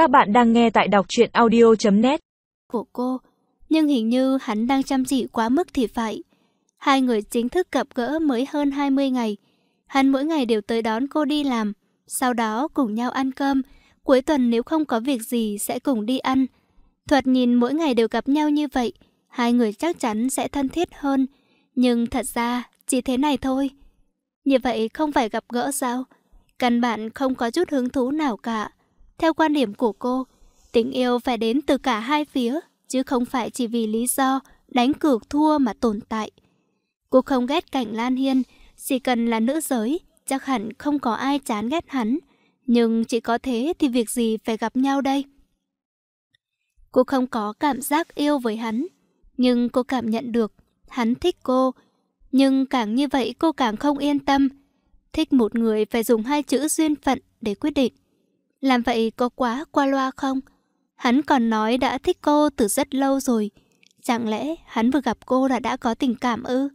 Các bạn đang nghe tại đọc truyện audio.net Của cô, nhưng hình như hắn đang chăm chỉ quá mức thì phải. Hai người chính thức gặp gỡ mới hơn 20 ngày. Hắn mỗi ngày đều tới đón cô đi làm, sau đó cùng nhau ăn cơm. Cuối tuần nếu không có việc gì sẽ cùng đi ăn. Thuật nhìn mỗi ngày đều gặp nhau như vậy, hai người chắc chắn sẽ thân thiết hơn. Nhưng thật ra, chỉ thế này thôi. Như vậy không phải gặp gỡ sao? Căn bản không có chút hứng thú nào cả. Theo quan điểm của cô, tình yêu phải đến từ cả hai phía, chứ không phải chỉ vì lý do đánh cược thua mà tồn tại. Cô không ghét cảnh Lan Hiên, chỉ cần là nữ giới, chắc hẳn không có ai chán ghét hắn. Nhưng chỉ có thế thì việc gì phải gặp nhau đây? Cô không có cảm giác yêu với hắn, nhưng cô cảm nhận được hắn thích cô. Nhưng càng như vậy cô càng không yên tâm. Thích một người phải dùng hai chữ duyên phận để quyết định. Làm vậy có quá qua loa không? Hắn còn nói đã thích cô từ rất lâu rồi. Chẳng lẽ hắn vừa gặp cô là đã có tình cảm ư?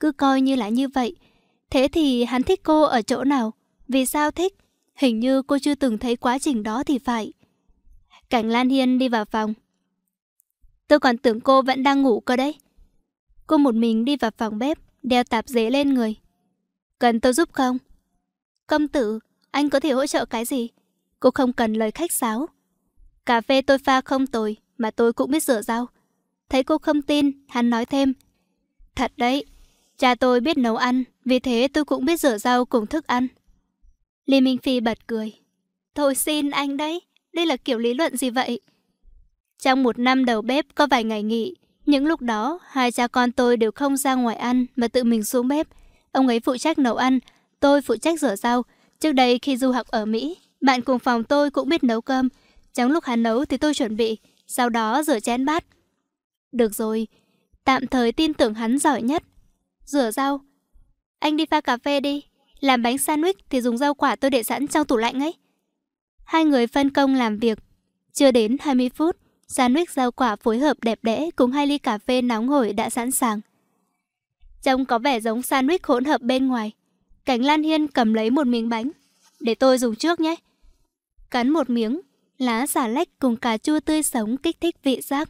Cứ coi như là như vậy. Thế thì hắn thích cô ở chỗ nào? Vì sao thích? Hình như cô chưa từng thấy quá trình đó thì phải. Cảnh Lan Hiên đi vào phòng. Tôi còn tưởng cô vẫn đang ngủ cơ đấy. Cô một mình đi vào phòng bếp, đeo tạp dề lên người. Cần tôi giúp không? Công tử, anh có thể hỗ trợ cái gì? Cô không cần lời khách sáo. Cà phê tôi pha không tồi, mà tôi cũng biết rửa rau. Thấy cô không tin, hắn nói thêm. Thật đấy, cha tôi biết nấu ăn, vì thế tôi cũng biết rửa rau cùng thức ăn. Lý Minh Phi bật cười. Thôi xin anh đấy, đây là kiểu lý luận gì vậy? Trong một năm đầu bếp có vài ngày nghỉ, những lúc đó hai cha con tôi đều không ra ngoài ăn mà tự mình xuống bếp. Ông ấy phụ trách nấu ăn, tôi phụ trách rửa rau. Trước đây khi du học ở Mỹ, bạn cùng phòng tôi cũng biết nấu cơm. Trong lúc hắn nấu thì tôi chuẩn bị, sau đó rửa chén bát. Được rồi, tạm thời tin tưởng hắn giỏi nhất. Rửa rau. Anh đi pha cà phê đi. Làm bánh sandwich thì dùng rau quả tôi để sẵn trong tủ lạnh ấy. Hai người phân công làm việc. Chưa đến 20 phút, sandwich rau quả phối hợp đẹp đẽ cùng hai ly cà phê nóng hổi đã sẵn sàng. Trông có vẻ giống sandwich hỗn hợp bên ngoài. Cảnh Lan Hiên cầm lấy một miếng bánh. Để tôi dùng trước nhé. Cắn một miếng, lá xà lách cùng cà chua tươi sống kích thích vị giác.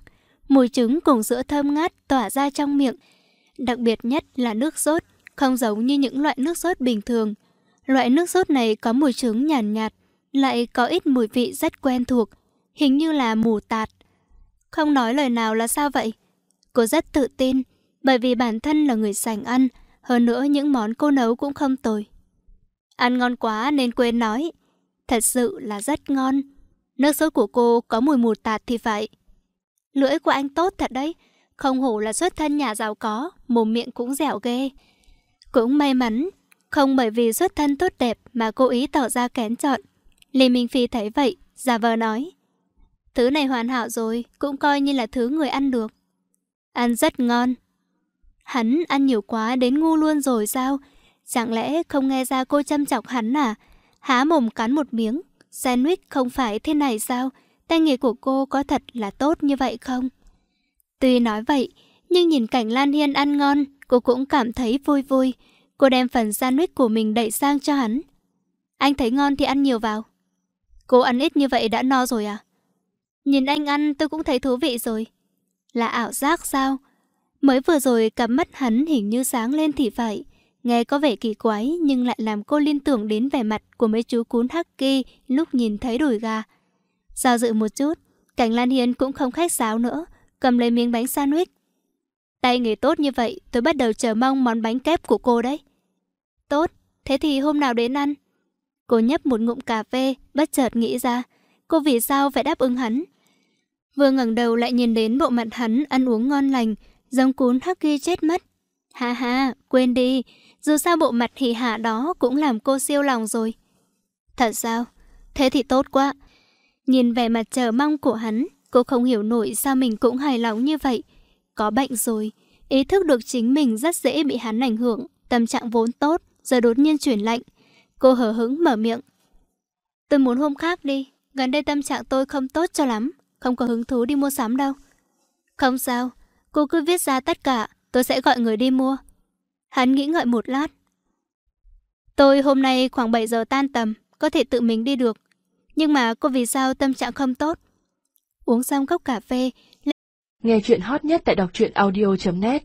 Mùi trứng cùng sữa thơm ngát tỏa ra trong miệng. Đặc biệt nhất là nước sốt, không giống như những loại nước sốt bình thường. Loại nước sốt này có mùi trứng nhàn nhạt, nhạt, lại có ít mùi vị rất quen thuộc, hình như là mù tạt. Không nói lời nào là sao vậy? Cô rất tự tin, bởi vì bản thân là người sành ăn, hơn nữa những món cô nấu cũng không tồi. Ăn ngon quá nên quên nói. Thật sự là rất ngon. Nước sốt của cô có mùi mù tạt thì phải. Lưỡi của anh tốt thật đấy. Không hổ là xuất thân nhà giàu có, mồm miệng cũng dẻo ghê. Cũng may mắn, không bởi vì xuất thân tốt đẹp mà cô ý tỏ ra kén chọn. Lê Minh Phi thấy vậy, giả vờ nói. Thứ này hoàn hảo rồi, cũng coi như là thứ người ăn được. Ăn rất ngon. Hắn ăn nhiều quá đến ngu luôn rồi sao? Chẳng lẽ không nghe ra cô chăm chọc hắn à? Há mồm cắn một miếng. Sandwich không phải thế này sao? Tay nghề của cô có thật là tốt như vậy không? Tuy nói vậy, nhưng nhìn cảnh Lan Hiên ăn ngon, cô cũng cảm thấy vui vui. Cô đem phần sandwich của mình đẩy sang cho hắn. Anh thấy ngon thì ăn nhiều vào. Cô ăn ít như vậy đã no rồi à? Nhìn anh ăn tôi cũng thấy thú vị rồi. Là ảo giác sao? Mới vừa rồi cặp mắt hắn hình như sáng lên thì phải. Nghe có vẻ kỳ quái nhưng lại làm cô liên tưởng đến vẻ mặt của mấy chú cún Haki lúc nhìn thấy đùi gà. Giao dự một chút, Cảnh Lan Hiên cũng không khách sáo nữa, cầm lấy miếng bánh sandwich. Tay nghề tốt như vậy, tôi bắt đầu chờ mong món bánh kép của cô đấy. Tốt, thế thì hôm nào đến ăn? Cô nhấp một ngụm cà phê, bất chợt nghĩ ra, cô vì sao phải đáp ứng hắn? Vừa ngẩng đầu lại nhìn đến bộ mặt hắn ăn uống ngon lành, giống cún Haki chết mất. Ha ha, quên đi, dù sao bộ mặt hỉ hạ đó cũng làm cô siêu lòng rồi. Thật sao? Thế thì tốt quá. Nhìn vẻ mặt chờ mong của hắn, cô không hiểu nổi sao mình cũng hài lòng như vậy. Có bệnh rồi, ý thức được chính mình rất dễ bị hắn ảnh hưởng, tâm trạng vốn tốt, giờ đột nhiên chuyển lạnh. Cô hờ hứng mở miệng. Tôi muốn hôm khác đi, gần đây tâm trạng tôi không tốt cho lắm, không có hứng thú đi mua sắm đâu. Không sao, cô cứ viết ra tất cả, tôi sẽ gọi người đi mua. Hắn nghĩ ngợi một lát. Tôi hôm nay khoảng 7 giờ tan tầm, có thể tự mình đi được. Nhưng mà cô vì sao tâm trạng không tốt? Uống xong cốc cà phê, Nghe chuyện hot nhất tại đọc truyện audio.net